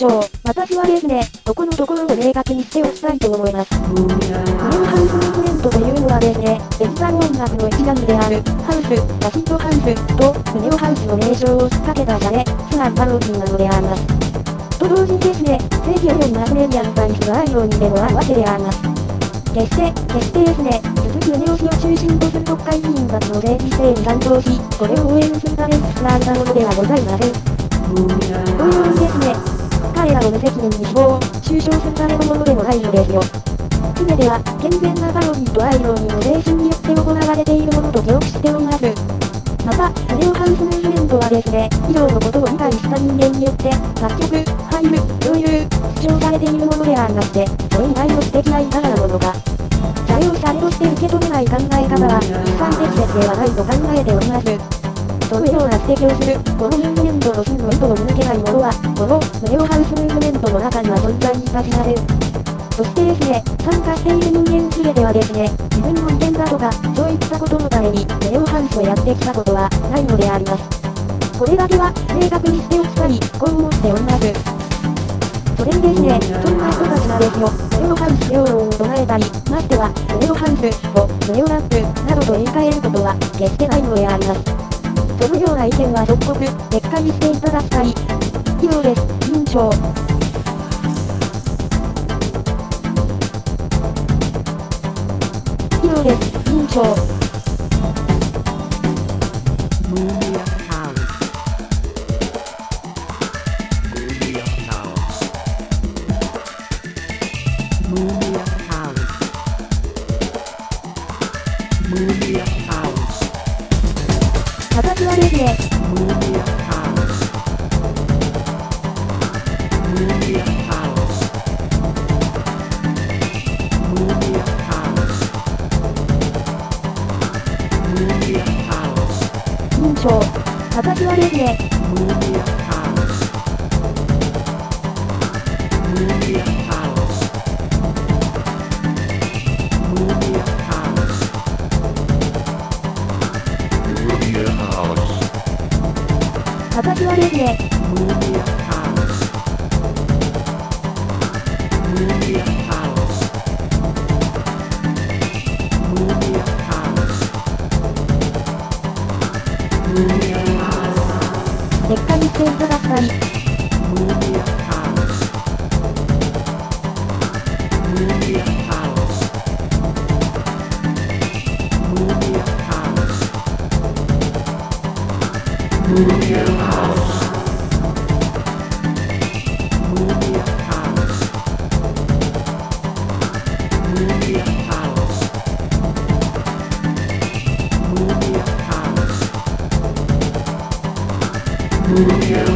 長、私はですね、ここのところを明確にしておきたいと思います。ニューハウスムーブメントというのはですね、別番音楽の一ジャンルである、ハウス、ラシッドハウスと、ムネオハウスの名称を突っかけたじゃね、ツアンパロディなのであります。と同時にですね、正義を読むマスメディアのパンチがあるようにでもあるわけであります。決して、決してですね、鈴木宗男氏を中心とする国会議員たちの政治姿勢に賛同し、これを応援するために作られたものではございません。同様、責任に誹謗、中傷するためのものでもないのですよ。すべては、健全なパロディとアイロニーの精神によって行われているものと記憶しております。また、これをハウスムーブメントはですね、以上のことを理解した人間によって、作曲、俳優、共有、主張されているものでありまして、それ以外の素敵ないかがなものか。作用者として受け止めない考え方は、一般適切ではないと考えております。そのような指摘をする、このムーブメントの真の意図を見抜けないものは、この、ネオハウスムーブメントの中には存在いたしません。そしてですね、参加している人間すべてはですね、自分の意見だとか、そういったことのために、ネオハウスをやってきたことは、ないのであります。これだけは、明確にしておきたい、こう思っております。それにですね、そんな人たちがですよ、ネオハウス用論を唱えたり、ましては、ネオハウスをネオラップなどと言い換えることは、決してないのであります。そのような意見は即刻、撤回していただきたい。以上です、委員長。以上です、委員長。私はですね、認証。私はですね、私はですね、結果にしていただきたい。Movie House.